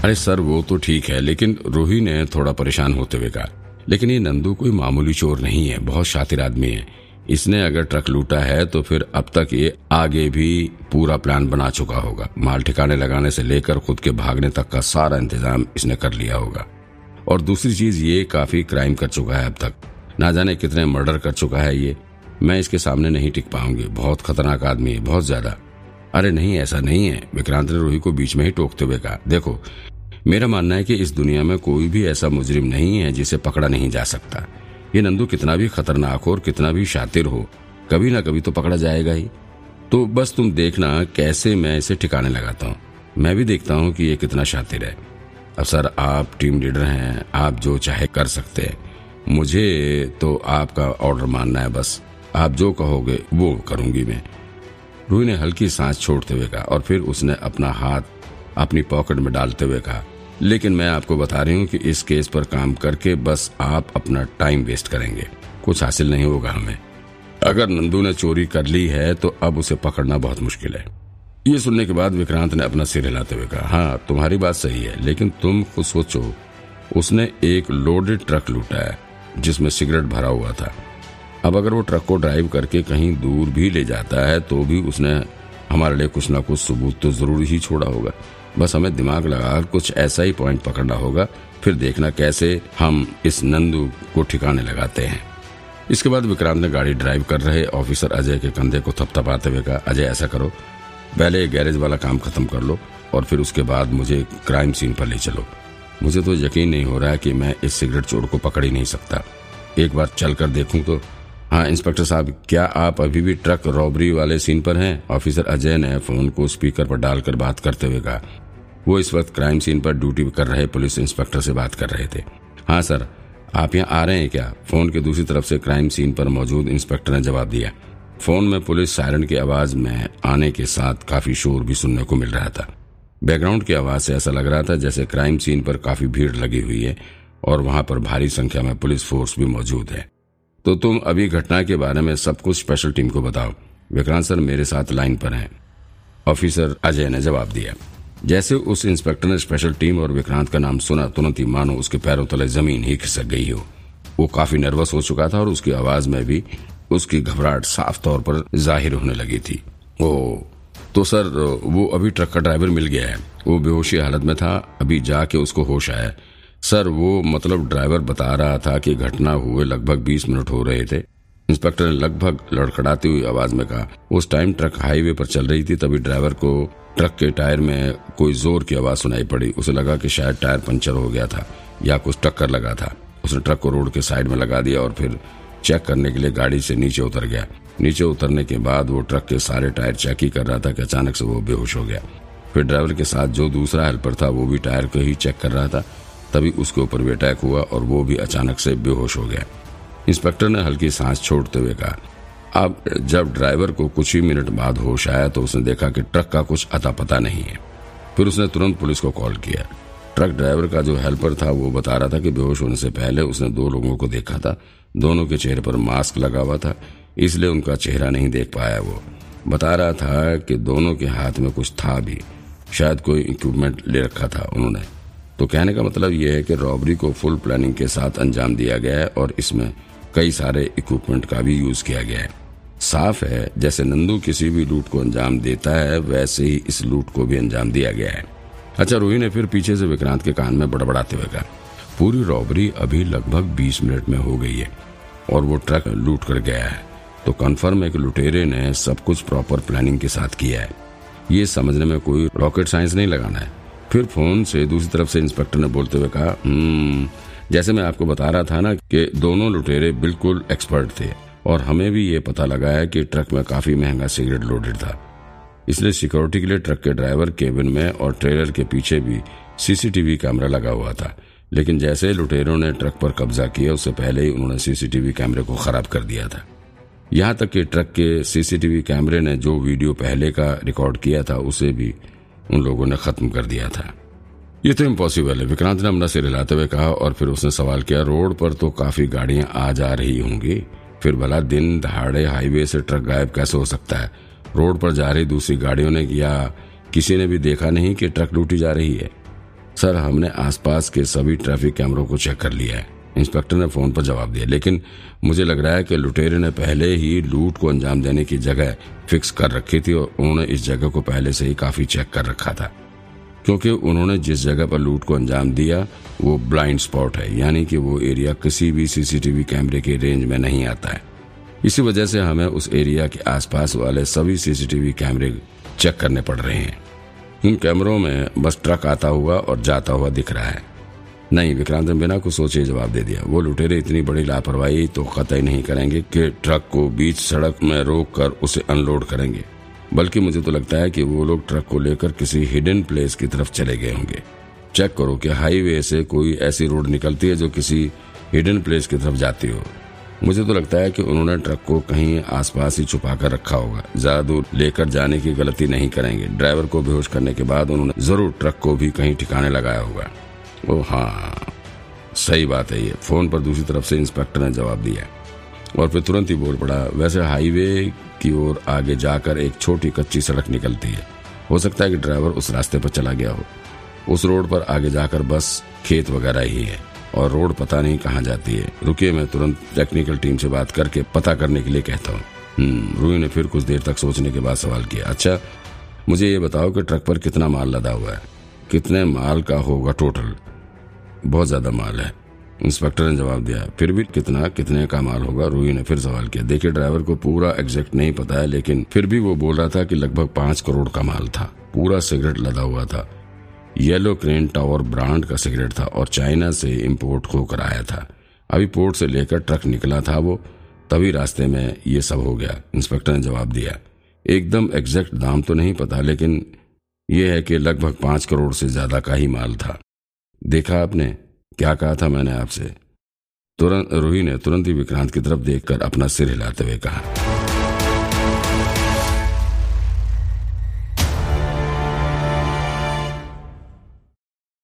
अरे सर, वो तो ठीक है, लेकिन रूही ने थोड़ा परेशान होते हुए कहा, लेकिन ये नंदू कोई मामूली चोर नहीं है, बहुत शातिर आदमी है। इसने अगर ट्रक लूटा है तो फिर अब तक ये आगे भी पूरा प्लान बना चुका होगा। माल ठिकाने लगाने से लेकर खुद के भागने तक का सारा इंतज़ाम इसने कर लिया होगा। और दूसरी चीज़, ये काफ़ी क्राइम कर चुका है अब तक। ना जाने कितने मर्डर कर चुका है ये। मैं इसके सामने नहीं टिक पाऊँगी। बहुत खतरनाक आदमी है, बहुत ज़्यादा। अरे नहीं, ऐसा नहीं है। विक्रांत ने रूही को बीच में ही टोकते हुए कहा, देखो, मेरा मानना है कि इस दुनिया में कोई भी ऐसा मुजरिम नहीं है जिसे पकड़ा नहीं जा सकता। ये नंदू कितना भी खतरनाक हो और कितना भी शातिर हो, कभी ना कभी तो पकड़ा जाएगा ही। तो बस तुम देखना कैसे मैं इसे ठिकाने लगाता हूँ। मैं भी देखता हूँ कि ये कितना शातिर है। अब सर, आप टीम लीडर हैं, आप जो चाहे कर सकते हैं। मुझे तो आपका ऑर्डर मानना है बस। आप जो कहोगे, वो करूँगी मैं। रूही ने हल्की सांस छोड़ते हुए कहा और फिर उसने अपना हाथ अपनी पॉकेट में डालते हुए कहा, लेकिन मैं आपको बता रही हूँ कि इस केस पर काम करके बस आप अपना टाइम वेस्ट करेंगे। कुछ हासिल नहीं होगा हमें। अगर नंदू ने चोरी कर ली है तो अब उसे पकड़ना बहुत मुश्किल है। ये सुनने के बाद विक्रांत ने अपना सिर हिलाते हुए कहा हाँ तुम्हारी बात सही है, लेकिन तुम खुद सोचो, उसने एक लोडेड ट्रक लूटा है, जिसमें सिगरेट भरा हुआ था। अब अगर वो ट्रक को ड्राइव करके कहीं दूर भी ले जाता है तो भी उसने हमारे लिए कुछ ना कुछ सबूत तो ज़रूर ही छोड़ा होगा। बस हमें दिमाग लगाकर कुछ ऐसा ही पॉइंट पकड़ना होगा, फिर देखना कैसे हम इस नंदू को ठिकाने लगाते हैं। इसके बाद विक्रांत ने गाड़ी ड्राइव कर रहे ऑफिसर अजय के कंधे को थपथपाते हुए कहा, अजय, ऐसा करो, पहले गैरेज वाला काम खत्म कर लो और फिर उसके बाद मुझे क्राइम सीन पर ले चलो। मुझे तो यकीन नहीं हो रहा है कि मैं इस सिगरेट चोर को पकड़ ही नहीं सकता। एक बार चल कर देखूँ तो हाँ इंस्पेक्टर साहब, क्या आप अभी भी ट्रक रॉबरी वाले सीन पर हैं? ऑफिसर अजय ने फ़ोन को स्पीकर पर डालकर बात करते हुए कहा। वो इस वक्त क्राइम सीन पर ड्यूटी कर रहे पुलिस इंस्पेक्टर से बात कर रहे थे। हाँ सर, आप यहाँ आ रहे हैं क्या? फ़ोन के दूसरी तरफ़ से क्राइम सीन पर मौजूद इंस्पेक्टर ने जवाब दिया। फ़ोन में पुलिस सायरन की आवाज़ में आने के साथ काफ़ी शोर भी सुनने को मिल रहा था। बैकग्राउंड की आवाज़ से ऐसा लग रहा था जैसे क्राइम सीन पर काफ़ी भीड़ लगी हुई है और वहाँ पर भारी संख्या में पुलिस फोर्स भी मौजूद है। तो तुम अभी घटना के बारे में सब कुछ स्पेशल टीम को बताओ। विक्रांत सर मेरे साथ लाइन पर हैं। ऑफिसर अजय ने जवाब दिया। जैसे उस इंस्पेक्टर ने स्पेशल टीम और विक्रांत का नाम सुना, तुरंत ही मानो उसके पैरों तले ज़मीन ही खिसक गई हो। वो काफ़ी नर्वस हो चुका था और उसकी आवाज़ में भी उसकी घबराहट साफ़ तौर पर ज़ाहिर होने लगी थी। ओ तो सर, वो अभी ट्रक का ड्राइवर मिल गया है। वो बेहोशी हालत में था, अभी जाके उसको होश आया सर, वो मतलब ड्राइवर बता रहा था कि घटना हुए लगभग 20 मिनट हो रहे थे। इंस्पेक्टर ने लगभग लड़खड़ाती हुई आवाज़ में कहा, उस टाइम ट्रक हाईवे पर चल रही थी, तभी ड्राइवर को ट्रक के टायर में कोई ज़ोर की आवाज़ सुनाई पड़ी। उसे लगा कि शायद टायर पंचर हो गया था या कुछ टक्कर लगा था। उसने ट्रक को रोड के साइड में लगा दिया और फिर चेक करने के लिए गाड़ी से नीचे उतर गया। नीचे उतरने के बाद वो ट्रक के सारे टायर चेक ही कर रहा था कि अचानक से वो बेहोश हो गया। फिर ड्राइवर के साथ जो दूसरा हेल्पर था, वो भी टायर को ही चेक कर रहा था। तभी उसके ऊपर भी अटैक हुआ और वो भी अचानक से बेहोश हो गया। इंस्पेक्टर ने हल्की सांस छोड़ते हुए कहा, अब जब ड्राइवर को कुछ ही मिनट बाद होश आया तो उसने देखा कि ट्रक का कुछ अता पता नहीं है। फिर उसने तुरंत पुलिस को कॉल किया। ट्रक ड्राइवर का जो हेल्पर था वो बता रहा था कि बेहोश होने से पहले उसने दो लोगों को देखा था। दोनों के चेहरे पर मास्क लगा हुआ था, इसलिए उनका चेहरा नहीं देख पाया वो। बता रहा था कि दोनों के हाथ में कुछ था भी। शायद कोई इक्विपमेंट ले रखा था उन्होंने। तो कहने का मतलब यह है कि रॉबरी को फुल प्लानिंग के साथ अंजाम दिया गया है और इसमें कई सारे इक्विपमेंट का भी यूज़ किया गया है। साफ़ है, जैसे नंदू किसी भी लूट को अंजाम देता है, वैसे ही इस लूट को भी अंजाम दिया गया है। अच्छा रूही ने फिर पीछे से विक्रांत के कान में बड़बड़ाते हुए कहा, पूरी रॉबरी अभी लगभग 20 मिनट में हो गई है और वो ट्रक लूट कर गया है। तो कन्फर्म है कि लुटेरे ने सब कुछ प्रॉपर प्लानिंग के साथ किया है। ये समझने में कोई रॉकेट साइंस नहीं लगाना है। फिर फ़ोन से दूसरी तरफ़ से इंस्पेक्टर ने बोलते हुए कहा हम्म, जैसे मैं आपको बता रहा था ना कि दोनों लुटेरे बिल्कुल एक्सपर्ट थे और हमें भी ये पता लगा है कि ट्रक में काफ़ी महँगा सिगरेट लोडेड था। इसलिए सिक्योरिटी के लिए ट्रक के ड्राइवर केबिन में और ट्रेलर के पीछे भी सीसीटीवी कैमरा लगा हुआ था। लेकिन जैसे लुटेरों ने ट्रक पर कब्जा किया उससे पहले ही उन्होंने सीसीटीवी कैमरे को खराब कर दिया था। यहाँ तक कि ट्रक के सीसीटीवी कैमरे ने जो वीडियो पहले का रिकॉर्ड किया था उसे भी उन लोगों ने खत्म कर दिया था। ये तो इम्पॉसिबल है। विक्रांत ने अपना सिर हिलाते हुए कहा और फिर उसने सवाल किया, रोड पर तो काफ़ी गाड़ियाँ आ जा रही होंगी। फिर भला दिन दहाड़े हाईवे से ट्रक गायब कैसे हो सकता है? रोड पर जा रही दूसरी गाड़ियों ने या किसी ने भी देखा नहीं कि ट्रक लूटी जा रही है? सर, हमने आसपास के सभी ट्रैफ़िक कैमरों को चेक कर लिया है। इंस्पेक्टर ने फ़ोन पर जवाब दिया, लेकिन मुझे लग रहा है कि लुटेरे ने पहले ही लूट को अंजाम देने की जगह फिक्स कर रखी थी और उन्होंने इस जगह को पहले से ही काफ़ी चेक कर रखा था, क्योंकि उन्होंने जिस जगह पर लूट को अंजाम दिया, वो ब्लाइंड स्पॉट है, यानी कि वो एरिया किसी भी सीसीटीवी कैमरे के रेंज में नहीं आता है। इसी वजह से हमें उस एरिया के आसपास वाले सभी सीसीटीवी कैमरे चेक करने पड़ रहे हैं। इन कैमरों में बस ट्रक आता हुआ और जाता हुआ दिख रहा है। नहीं, विक्रांत ने बिना कुछ सोचे जवाब दे दिया। वो लुटेरे इतनी बड़ी लापरवाही तो कतई नहीं करेंगे कि ट्रक को बीच सड़क में रोक कर उसे अनलोड करेंगे। बल्कि मुझे तो लगता है कि वो लोग ट्रक को लेकर किसी हिडन प्लेस की तरफ़ चले गए होंगे। चेक करो कि हाईवे से कोई ऐसी रोड निकलती है जो किसी हिडन प्लेस की तरफ़ जाती हो। मुझे तो लगता है कि उन्होंने ट्रक को कहीं आसपास ही छुपा रखा होगा। ज़्यादा दूर लेकर जाने की गलती नहीं करेंगे। ड्राइवर को बेहोश करने के बाद उन्होंने ज़रूर ट्रक को भी कहीं ठिकाने लगाया होगा। ओ हाँ सही बात है ये। फ़ोन पर दूसरी तरफ़ से इंस्पेक्टर ने जवाब दिया। और फिर तुरंत ही बोल पड़ा वैसे हाईवे की ओर आगे जाकर एक छोटी कच्ची सड़क निकलती है। हो सकता है कि ड्राइवर उस रास्ते पर चला गया हो। उस रोड पर आगे जाकर बस खेत वगैरह ही है और रोड पता नहीं कहाँ जाती है। रुकिए मैं तुरंत टेक्निकल टीम से बात करके पता करने के लिए कहता हूँ। हम्म, रूही ने फिर कुछ देर तक सोचने के बाद सवाल किया अच्छा मुझे ये बताओ कि ट्रक पर कितना माल लदा हुआ है? कितने माल का होगा टोटल बहुत ज़्यादा माल है। इंस्पेक्टर ने जवाब दिया, फिर भी कितना, कितने का माल होगा? रूही ने फिर सवाल किया, देखिए, ड्राइवर को पूरा एग्जैक्ट नहीं पता है, लेकिन फिर भी वो बोल रहा था कि लगभग पाँच करोड़ का माल था। पूरा सिगरेट लदा हुआ था। येलो क्रेन टावर ब्रांड का सिगरेट था और चाइना से इम्पोर्ट होकर आया था। अभी पोर्ट से लेकर ट्रक निकला था वो। तभी रास्ते में ये सब हो गया, इंस्पेक्टर ने जवाब दिया। एकदम एग्जैक्ट दाम तो नहीं पता, लेकिन यह है कि लगभग पाँच करोड़ से ज़्यादा का ही माल था। देखा आपने? क्या कहा था मैंने आपसे? तुरंत, रूही ने तुरंत ही विक्रांत की तरफ़ देखकर अपना सिर हिलाते हुए कहा।